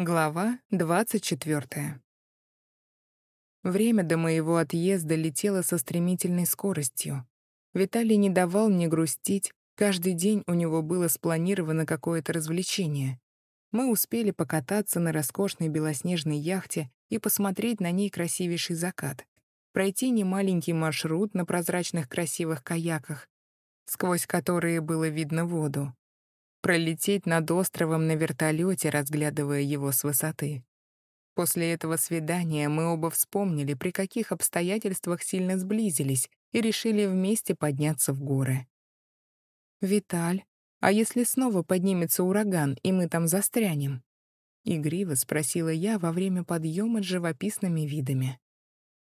Глава 24. Время до моего отъезда летело со стремительной скоростью. Виталий не давал мне грустить, каждый день у него было спланировано какое-то развлечение. Мы успели покататься на роскошной белоснежной яхте и посмотреть на ней красивейший закат, пройти немаленький маршрут на прозрачных красивых каяках, сквозь которые было видно воду, пролететь над островом на вертолете, разглядывая его с высоты. После этого свидания мы оба вспомнили, при каких обстоятельствах сильно сблизились и решили вместе подняться в горы. «Виталь, а если снова поднимется ураган, и мы там застрянем?» Игриво спросила я во время подъема с живописными видами.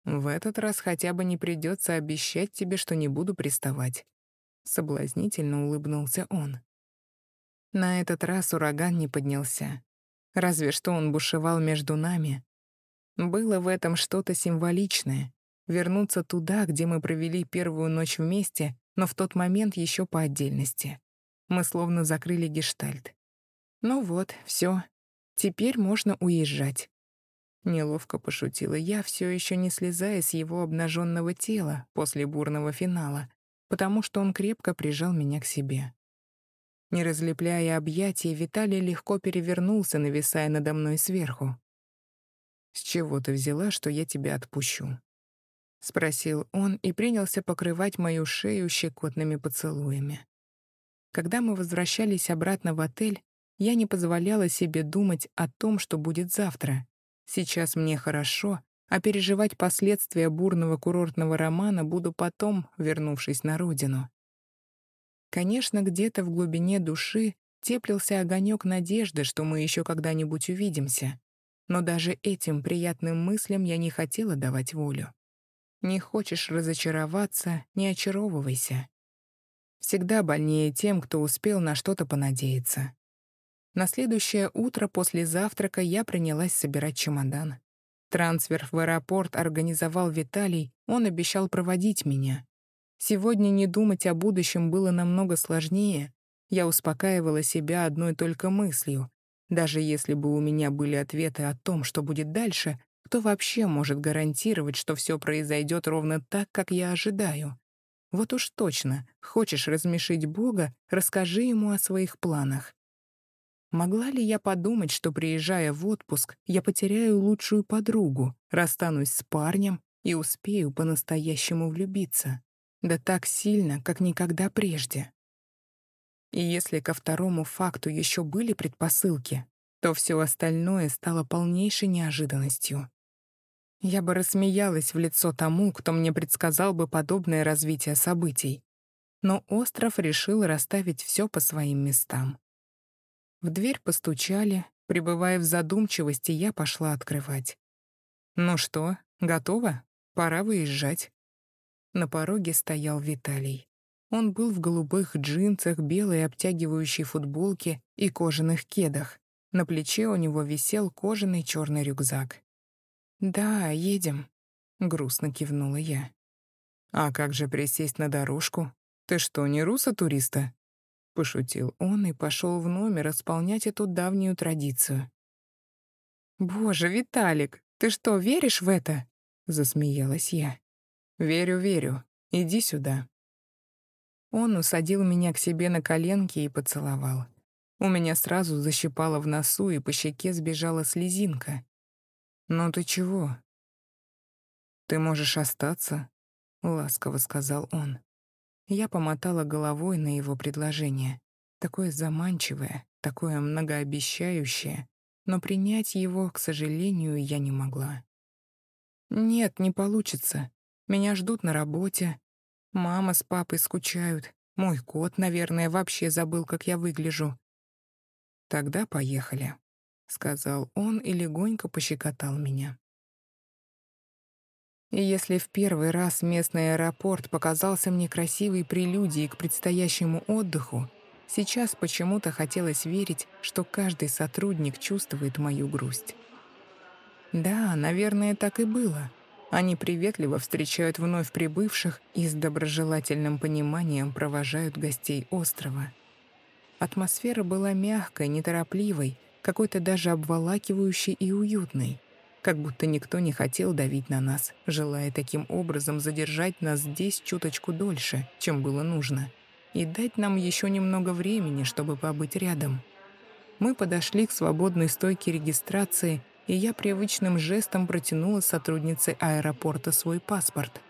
«В этот раз хотя бы не придется обещать тебе, что не буду приставать». Соблазнительно улыбнулся он. На этот раз ураган не поднялся. Разве что он бушевал между нами. Было в этом что-то символичное. Вернуться туда, где мы провели первую ночь вместе, но в тот момент еще по отдельности. Мы словно закрыли гештальт. Ну вот, все. Теперь можно уезжать. Неловко пошутила я, все еще не слезая с его обнаженного тела после бурного финала, потому что он крепко прижал меня к себе. Не разлепляя объятия, Виталий легко перевернулся, нависая надо мной сверху. «С чего ты взяла, что я тебя отпущу?» — спросил он и принялся покрывать мою шею щекотными поцелуями. Когда мы возвращались обратно в отель, я не позволяла себе думать о том, что будет завтра. Сейчас мне хорошо, а переживать последствия бурного курортного романа буду потом, вернувшись на родину. Конечно, где-то в глубине души теплился огонек надежды, что мы еще когда-нибудь увидимся. Но даже этим приятным мыслям я не хотела давать волю. Не хочешь разочароваться — не очаровывайся. Всегда больнее тем, кто успел на что-то понадеяться. На следующее утро после завтрака я принялась собирать чемодан. Трансфер в аэропорт организовал Виталий, он обещал проводить меня. Сегодня не думать о будущем было намного сложнее. Я успокаивала себя одной только мыслью. Даже если бы у меня были ответы о том, что будет дальше, кто вообще может гарантировать, что все произойдет ровно так, как я ожидаю? Вот уж точно, хочешь размешить Бога, расскажи ему о своих планах. Могла ли я подумать, что, приезжая в отпуск, я потеряю лучшую подругу, расстанусь с парнем и успею по-настоящему влюбиться? Да так сильно, как никогда прежде. И если ко второму факту еще были предпосылки, то все остальное стало полнейшей неожиданностью. Я бы рассмеялась в лицо тому, кто мне предсказал бы подобное развитие событий. Но остров решил расставить все по своим местам. В дверь постучали, пребывая в задумчивости, я пошла открывать. «Ну что, готово? Пора выезжать». На пороге стоял Виталий. Он был в голубых джинсах, белой обтягивающей футболке и кожаных кедах. На плече у него висел кожаный черный рюкзак. «Да, едем», — грустно кивнула я. «А как же присесть на дорожку? Ты что, не руса-туриста?» Пошутил он и пошел в номер исполнять эту давнюю традицию. «Боже, Виталик, ты что, веришь в это?» — засмеялась я. «Верю, верю. Иди сюда». Он усадил меня к себе на коленки и поцеловал. У меня сразу защипало в носу, и по щеке сбежала слезинка. «Ну ты чего?» «Ты можешь остаться», — ласково сказал он. Я помотала головой на его предложение. Такое заманчивое, такое многообещающее, но принять его, к сожалению, я не могла. «Нет, не получится. Меня ждут на работе. Мама с папой скучают. Мой кот, наверное, вообще забыл, как я выгляжу. Тогда поехали, сказал он и легонько пощекотал меня. И если в первый раз местный аэропорт показался мне красивой прелюдией к предстоящему отдыху, сейчас почему-то хотелось верить, что каждый сотрудник чувствует мою грусть. Да, наверное, так и было. Они приветливо встречают вновь прибывших и с доброжелательным пониманием провожают гостей острова. Атмосфера была мягкой, неторопливой, какой-то даже обволакивающий и уютный, как будто никто не хотел давить на нас, желая таким образом задержать нас здесь чуточку дольше, чем было нужно, и дать нам еще немного времени, чтобы побыть рядом. Мы подошли к свободной стойке регистрации, и я привычным жестом протянула сотруднице аэропорта свой паспорт.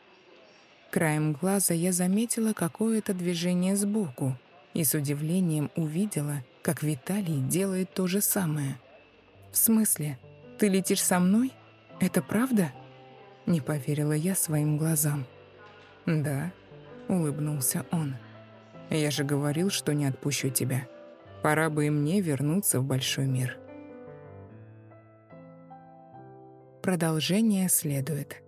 Краем глаза я заметила какое-то движение сбоку и с удивлением увидела, как Виталий делает то же самое. «В смысле? Ты летишь со мной? Это правда?» Не поверила я своим глазам. «Да», — улыбнулся он. «Я же говорил, что не отпущу тебя. Пора бы и мне вернуться в большой мир». Продолжение следует.